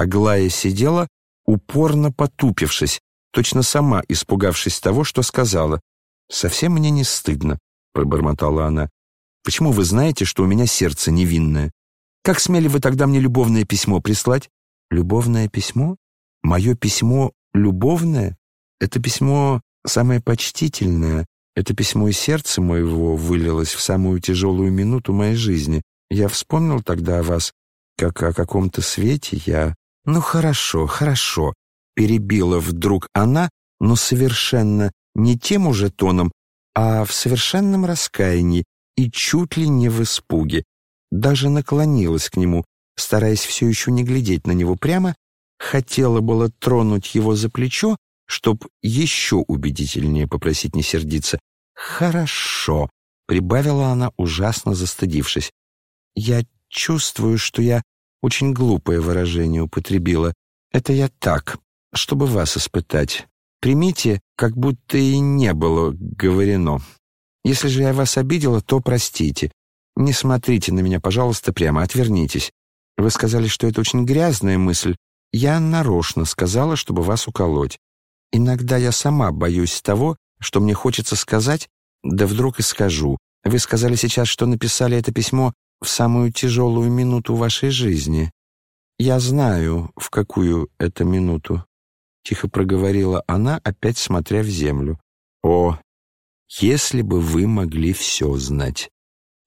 Аглая сидела, упорно потупившись, точно сама испугавшись того, что сказала. «Совсем мне не стыдно», — пробормотала она. «Почему вы знаете, что у меня сердце невинное? Как смели вы тогда мне любовное письмо прислать?» «Любовное письмо? Мое письмо любовное? Это письмо самое почтительное. Это письмо из сердца моего вылилось в самую тяжелую минуту моей жизни. Я вспомнил тогда о вас, как о каком-то свете. Я... Ну, хорошо, хорошо перебила вдруг она, но совершенно не тем уже тоном, а в совершенном раскаянии и чуть ли не в испуге. Даже наклонилась к нему, стараясь все еще не глядеть на него прямо, хотела было тронуть его за плечо, чтоб еще убедительнее попросить не сердиться. «Хорошо», — прибавила она, ужасно застыдившись. «Я чувствую, что я очень глупое выражение употребила. Это я так, чтобы вас испытать. Примите, как будто и не было говорено. Если же я вас обидела, то простите. Не смотрите на меня, пожалуйста, прямо, отвернитесь. Вы сказали, что это очень грязная мысль. Я нарочно сказала, чтобы вас уколоть. Иногда я сама боюсь того, что мне хочется сказать, да вдруг и скажу. Вы сказали сейчас, что написали это письмо в самую тяжелую минуту вашей жизни. Я знаю, в какую это минуту. — тихо проговорила она, опять смотря в землю. «О, если бы вы могли все знать!»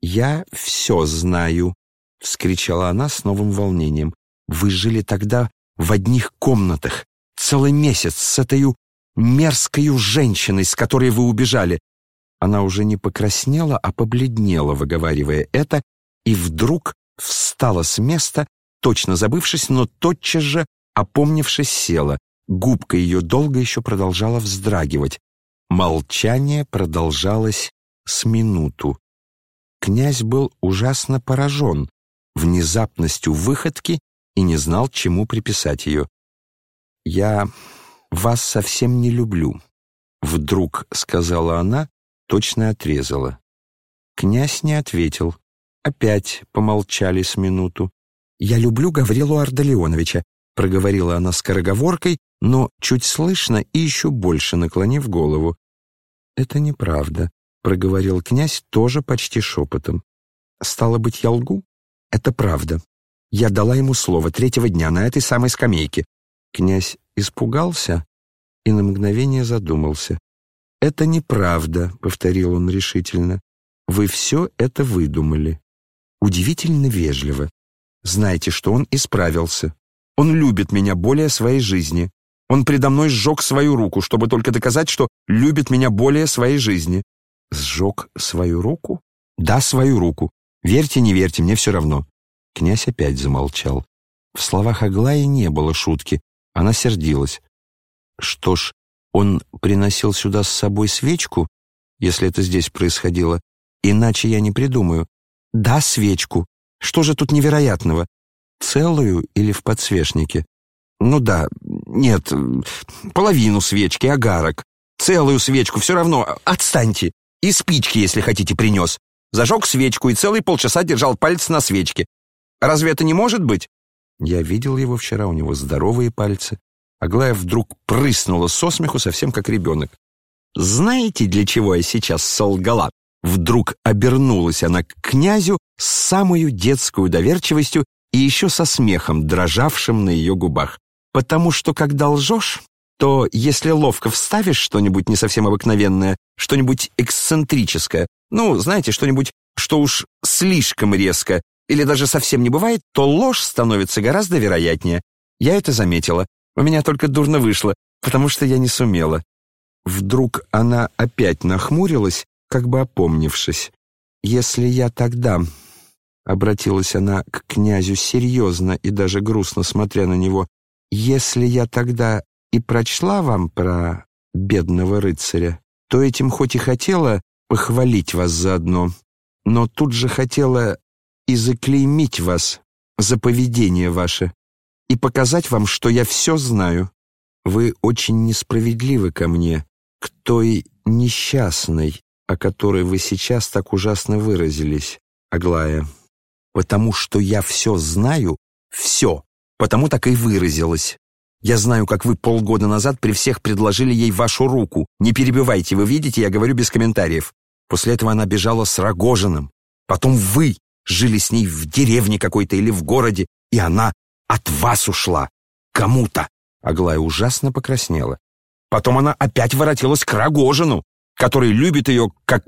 «Я все знаю!» — вскричала она с новым волнением. «Вы жили тогда в одних комнатах, целый месяц с этой мерзкой женщиной, с которой вы убежали!» Она уже не покраснела, а побледнела, выговаривая это, и вдруг встала с места, точно забывшись, но тотчас же, опомнившись, села. Губка ее долго еще продолжала вздрагивать. Молчание продолжалось с минуту. Князь был ужасно поражен внезапностью выходки и не знал, чему приписать ее. «Я вас совсем не люблю», — вдруг сказала она, точно отрезала. Князь не ответил. Опять помолчали с минуту. «Я люблю Гаврилу Ардалионовича», — проговорила она скороговоркой, но чуть слышно и еще больше наклонив голову. «Это неправда», — проговорил князь тоже почти шепотом. «Стало быть, я лгу? Это правда. Я дала ему слово третьего дня на этой самой скамейке». Князь испугался и на мгновение задумался. «Это неправда», — повторил он решительно. «Вы все это выдумали. Удивительно вежливо. Знаете, что он исправился. Он любит меня более своей жизни. Он предо мной сжег свою руку, чтобы только доказать, что любит меня более своей жизни. Сжег свою руку? Да, свою руку. Верьте, не верьте, мне все равно. Князь опять замолчал. В словах Аглаи не было шутки. Она сердилась. Что ж, он приносил сюда с собой свечку, если это здесь происходило. Иначе я не придумаю. Да, свечку. Что же тут невероятного? Целую или в подсвечнике? Ну да, нет, половину свечки, агарок. Целую свечку, все равно, отстаньте. И спички, если хотите, принес. Зажег свечку и целые полчаса держал пальцы на свечке. Разве это не может быть? Я видел его вчера, у него здоровые пальцы. Аглая вдруг прыснула со смеху, совсем как ребенок. «Знаете, для чего я сейчас солгала?» Вдруг обернулась она к князю с самую детскую доверчивостью и еще со смехом, дрожавшим на ее губах. Потому что, когда лжешь, то если ловко вставишь что-нибудь не совсем обыкновенное, что-нибудь эксцентрическое, ну, знаете, что-нибудь, что уж слишком резко или даже совсем не бывает, то ложь становится гораздо вероятнее. Я это заметила. У меня только дурно вышло, потому что я не сумела. Вдруг она опять нахмурилась, как бы опомнившись. «Если я тогда...» — обратилась она к князю серьезно и даже грустно смотря на него. Если я тогда и прочла вам про бедного рыцаря, то этим хоть и хотела похвалить вас заодно, но тут же хотела и заклеймить вас за поведение ваше и показать вам, что я все знаю. Вы очень несправедливы ко мне, к той несчастной, о которой вы сейчас так ужасно выразились, Аглая, потому что я все знаю, все, потому так и выразилась. Я знаю, как вы полгода назад при всех предложили ей вашу руку. Не перебивайте, вы видите, я говорю без комментариев. После этого она бежала с Рогожиным. Потом вы жили с ней в деревне какой-то или в городе, и она от вас ушла. Кому-то. Аглая ужасно покраснела. Потом она опять воротилась к Рогожину, который любит ее как...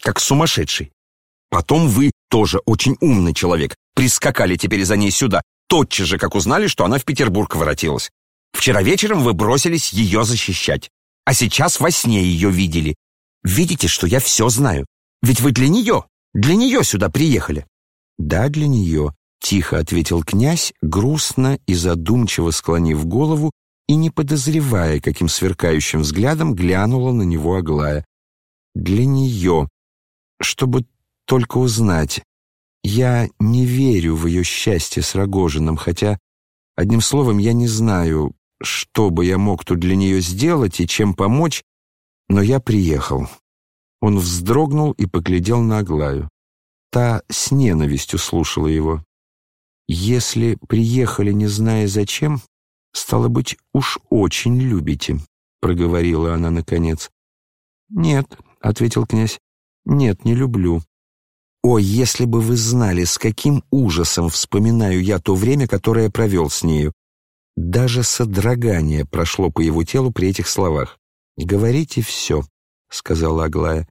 как сумасшедший. Потом вы, тоже очень умный человек, прискакали теперь за ней сюда, тотчас же, как узнали, что она в Петербург воротилась. Вчера вечером вы бросились ее защищать, а сейчас во сне ее видели. Видите, что я все знаю. Ведь вы для нее, для нее сюда приехали». «Да, для нее», — тихо ответил князь, грустно и задумчиво склонив голову и не подозревая, каким сверкающим взглядом глянула на него Аглая. «Для нее, чтобы только узнать, я не верю в ее счастье с Рогожиным, хотя, одним словом, я не знаю, что бы я мог тут для нее сделать и чем помочь, но я приехал. Он вздрогнул и поглядел на Аглаю. Та с ненавистью слушала его. «Если приехали, не зная зачем, стало быть, уж очень любите», — проговорила она наконец. «Нет», — ответил князь, — «нет, не люблю. О, если бы вы знали, с каким ужасом вспоминаю я то время, которое провел с нею. Даже содрогание прошло по его телу при этих словах. «Говорите все», — сказала Аглая.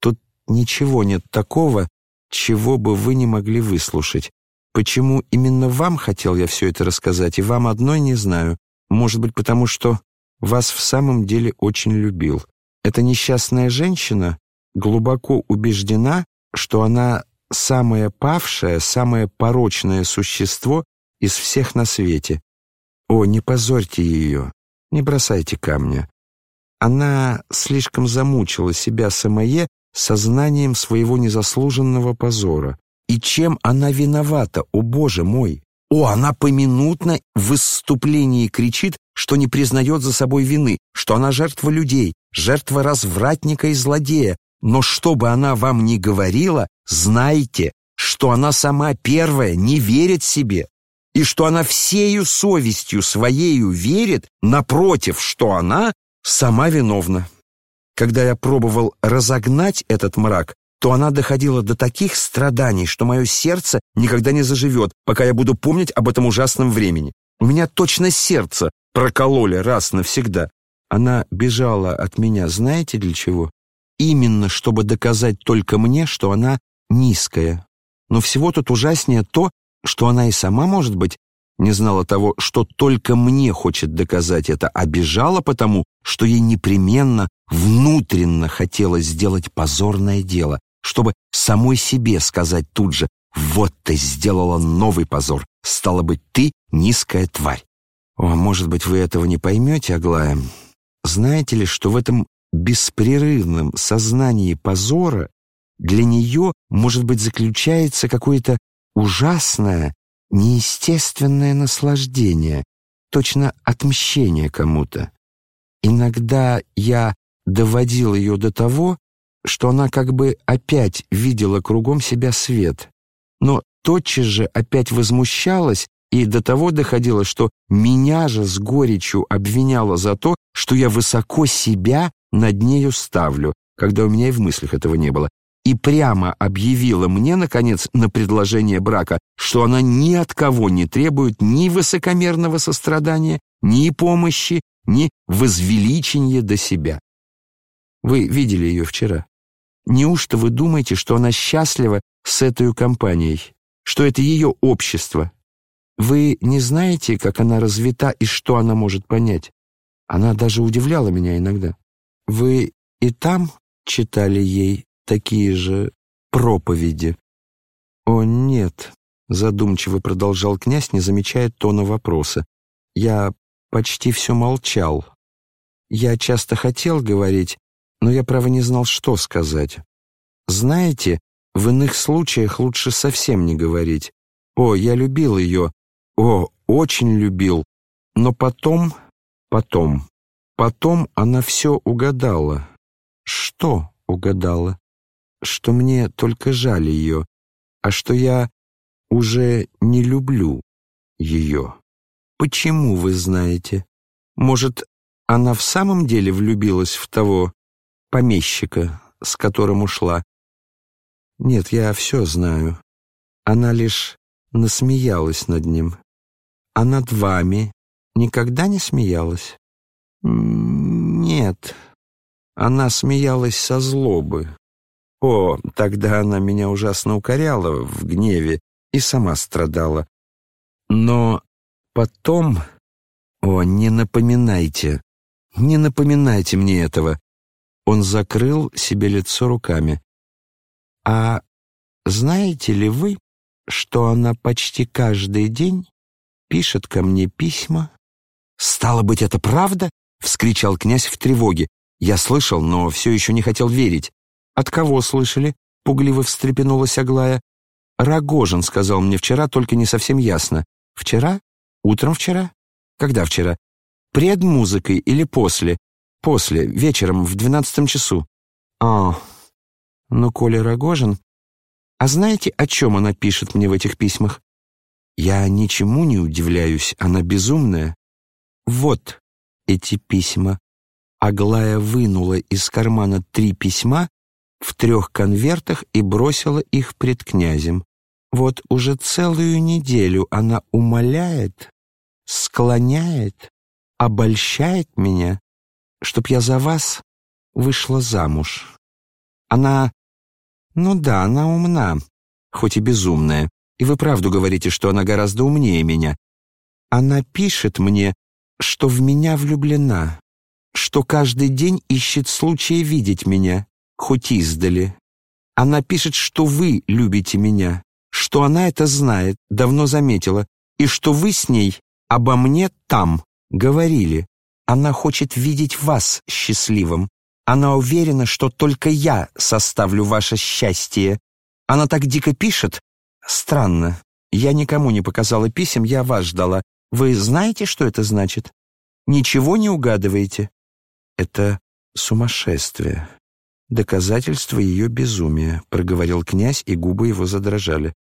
«Тут ничего нет такого, чего бы вы не могли выслушать. Почему именно вам хотел я все это рассказать, и вам одной не знаю. Может быть, потому что вас в самом деле очень любил. Эта несчастная женщина глубоко убеждена, что она самое павшее, самое порочное существо из всех на свете. О, не позорьте ее, не бросайте камня. Она слишком замучила себя самое сознанием своего незаслуженного позора. И чем она виновата, о Боже мой? О, она поминутно в выступлении кричит, что не признает за собой вины, что она жертва людей, жертва развратника и злодея, но что бы она вам ни говорила, знайте, что она сама первая не верит себе, и что она всею совестью своею верит, напротив, что она сама виновна. Когда я пробовал разогнать этот мрак, то она доходила до таких страданий, что мое сердце никогда не заживет, пока я буду помнить об этом ужасном времени. У меня точно сердце прокололи раз навсегда. Она бежала от меня, знаете для чего? именно чтобы доказать только мне, что она низкая. Но всего тут ужаснее то, что она и сама, может быть, не знала того, что только мне хочет доказать это, а бежала потому, что ей непременно внутренно хотелось сделать позорное дело, чтобы самой себе сказать тут же «Вот ты сделала новый позор, стало быть, ты низкая тварь». О, может быть, вы этого не поймете, Аглая. Знаете ли, что в этом беспрерывном сознании позора для нее, может быть, заключается какое-то ужасное, неестественное наслаждение, точно отмщение кому-то. Иногда я доводил ее до того, что она как бы опять видела кругом себя свет, но тотчас же опять возмущалась и до того доходила, что меня же с горечью обвиняла за то, что я высоко себя над нею ставлю, когда у меня и в мыслях этого не было, и прямо объявила мне, наконец, на предложение брака, что она ни от кого не требует ни высокомерного сострадания, ни помощи, ни возвеличения до себя. Вы видели ее вчера. Неужто вы думаете, что она счастлива с этой компанией, что это ее общество? Вы не знаете, как она развита и что она может понять? Она даже удивляла меня иногда. Вы и там читали ей такие же проповеди? О, нет, задумчиво продолжал князь, не замечая тона вопроса. Я почти все молчал. Я часто хотел говорить, но я, право, не знал, что сказать. Знаете, в иных случаях лучше совсем не говорить. О, я любил ее. О, очень любил. Но потом, потом, Потом она все угадала. Что угадала? Что мне только жаль ее, а что я уже не люблю. ее. Почему вы знаете? Может, она в самом деле влюбилась в того помещика, с которым ушла? Нет, я все знаю. Она лишь насмеялась над ним. А над вами никогда не смеялась? Нет. Она смеялась со злобы. О, тогда она меня ужасно укоряла в гневе и сама страдала. Но потом... О, не напоминайте, не напоминайте мне этого. Он закрыл себе лицо руками. А знаете ли вы, что она почти каждый день пишет ко мне письма? «Стало быть, это правда?» — вскричал князь в тревоге. Я слышал, но все еще не хотел верить. «От кого слышали?» — пугливо встрепенулась Аглая. «Рогожин сказал мне вчера, только не совсем ясно. Вчера? Утром вчера? Когда вчера? Пред музыкой или после? После, вечером, в двенадцатом часу. А, ну, Коля Рогожин... А знаете, о чем она пишет мне в этих письмах? Я ничему не удивляюсь, она безумная. Вот эти письма. Аглая вынула из кармана три письма в трех конвертах и бросила их пред князем. Вот уже целую неделю она умоляет, склоняет, обольщает меня, чтоб я за вас вышла замуж. Она... Ну да, она умна, хоть и безумная. И вы правду говорите, что она гораздо умнее меня. Она пишет мне, что в меня влюблена, что каждый день ищет случая видеть меня, хоть издали. Она пишет, что вы любите меня, что она это знает, давно заметила, и что вы с ней обо мне там говорили. Она хочет видеть вас счастливым. Она уверена, что только я составлю ваше счастье. Она так дико пишет. Странно. Я никому не показала писем, я вас ждала. Вы знаете, что это значит? Ничего не угадываете? Это сумасшествие. Доказательство ее безумия, проговорил князь, и губы его задрожали.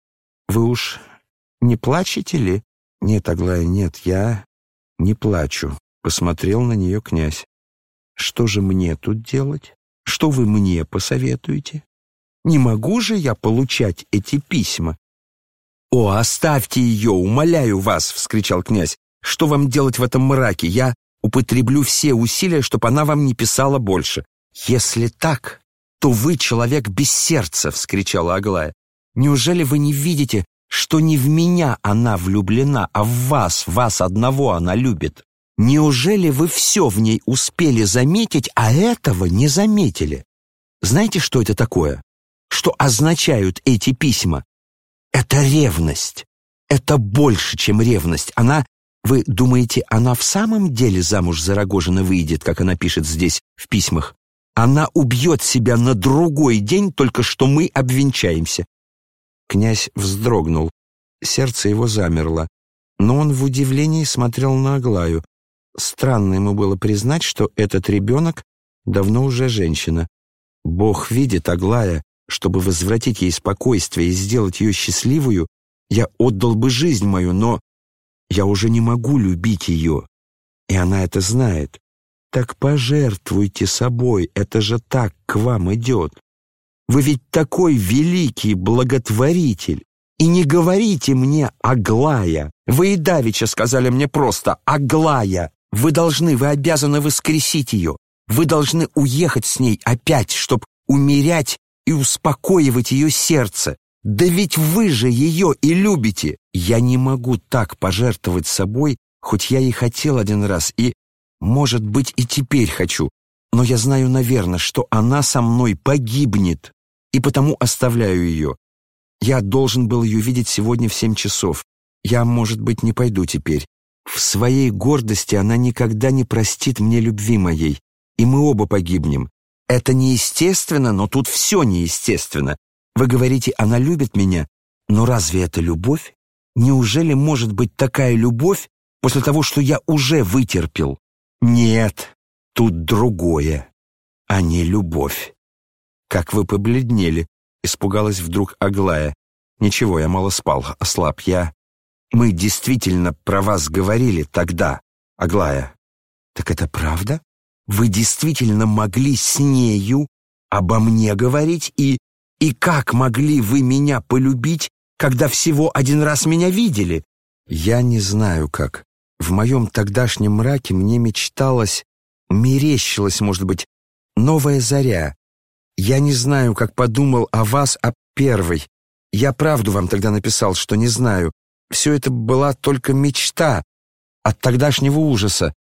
Вы уж не плачете ли? Нет, Аглая, нет, я не плачу. Посмотрел на нее князь. Что же мне тут делать? Что вы мне посоветуете? Не могу же я получать эти письма? «О, оставьте ее, умоляю вас!» — вскричал князь. «Что вам делать в этом мраке? Я употреблю все усилия, чтобы она вам не писала больше». «Если так, то вы человек без сердца!» — вскричала Аглая. «Неужели вы не видите, что не в меня она влюблена, а в вас, вас одного она любит?» Неужели вы все в ней успели заметить, а этого не заметили? Знаете, что это такое? Что означают эти письма? Это ревность. Это больше, чем ревность. Она, вы думаете, она в самом деле замуж за Рогожина выйдет, как она пишет здесь в письмах? Она убьет себя на другой день, только что мы обвенчаемся. Князь вздрогнул. Сердце его замерло. Но он в удивлении смотрел на Аглаю. Странно ему было признать, что этот ребенок давно уже женщина. Бог видит, Аглая, чтобы возвратить ей спокойствие и сделать ее счастливую, я отдал бы жизнь мою, но я уже не могу любить ее. И она это знает. Так пожертвуйте собой, это же так к вам идет. Вы ведь такой великий благотворитель. И не говорите мне «Аглая». Вы и давеча сказали мне просто «Аглая». Вы должны, вы обязаны воскресить ее. Вы должны уехать с ней опять, чтобы умерять и успокоивать ее сердце. Да ведь вы же ее и любите. Я не могу так пожертвовать собой, хоть я и хотел один раз, и, может быть, и теперь хочу. Но я знаю, наверное, что она со мной погибнет, и потому оставляю ее. Я должен был ее видеть сегодня в семь часов. Я, может быть, не пойду теперь. В своей гордости она никогда не простит мне любви моей, и мы оба погибнем. Это неестественно, но тут все неестественно. Вы говорите, она любит меня, но разве это любовь? Неужели может быть такая любовь после того, что я уже вытерпел? Нет, тут другое, а не любовь. Как вы побледнели, испугалась вдруг Аглая. Ничего, я мало спал, ослаб я. Мы действительно про вас говорили тогда, Аглая. Так это правда? Вы действительно могли с нею обо мне говорить и... И как могли вы меня полюбить, когда всего один раз меня видели? Я не знаю как. В моем тогдашнем мраке мне мечталось, мерещилась, может быть, новая заря. Я не знаю, как подумал о вас, о первой. Я правду вам тогда написал, что не знаю. Все это была только мечта от тогдашнего ужаса.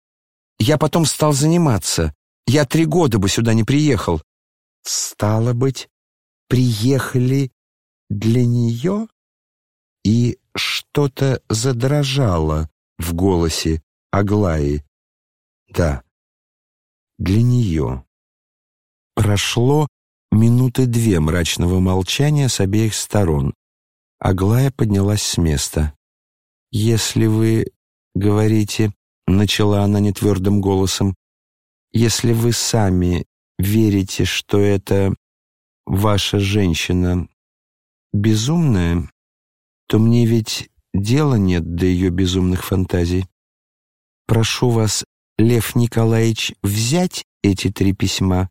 Я потом стал заниматься. Я три года бы сюда не приехал. Стало быть, приехали для нее? И что-то задрожало в голосе Аглаи. Да, для нее. Прошло минуты две мрачного молчания с обеих сторон. Аглая поднялась с места. «Если вы говорите, — начала она нетвердым голосом, — если вы сами верите, что это ваша женщина безумная, то мне ведь дела нет до ее безумных фантазий. Прошу вас, Лев Николаевич, взять эти три письма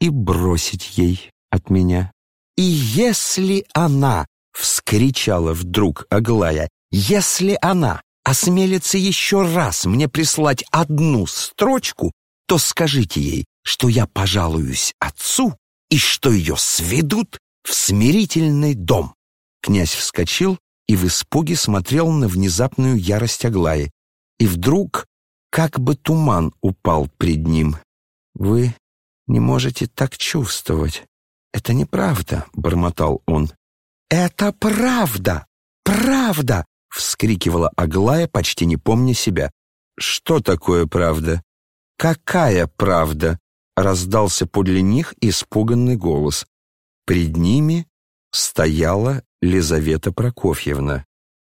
и бросить ей от меня. И если она, — вскричала вдруг Аглая, — если она осмелится еще раз мне прислать одну строчку, то скажите ей, что я пожалуюсь отцу и что ее сведут в смирительный дом. Князь вскочил и в испуге смотрел на внезапную ярость Аглаи. И вдруг как бы туман упал пред ним. «Вы не можете так чувствовать. Это неправда», — бормотал он. «Это правда! Правда!» — вскрикивала Аглая, почти не помня себя. «Что такое правда? Какая правда?» — раздался подле них испуганный голос. Пред ними стояла Лизавета Прокофьевна.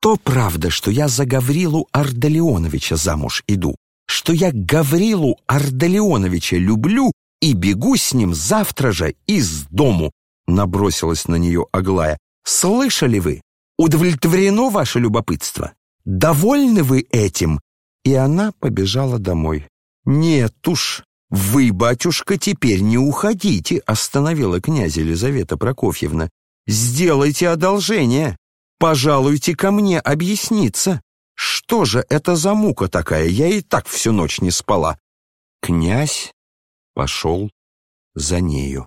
«То правда, что я за Гаврилу Ардалионовича замуж иду, что я Гаврилу Ардалионовича люблю и бегу с ним завтра же из дому», набросилась на нее Аглая. «Слышали вы? Удовлетворено ваше любопытство? Довольны вы этим?» И она побежала домой. «Нет уж, вы, батюшка, теперь не уходите», остановила князь Елизавета Прокофьевна. «Сделайте одолжение. Пожалуйте ко мне объясниться. Что же это за мука такая? Я и так всю ночь не спала». Князь пошел за нею.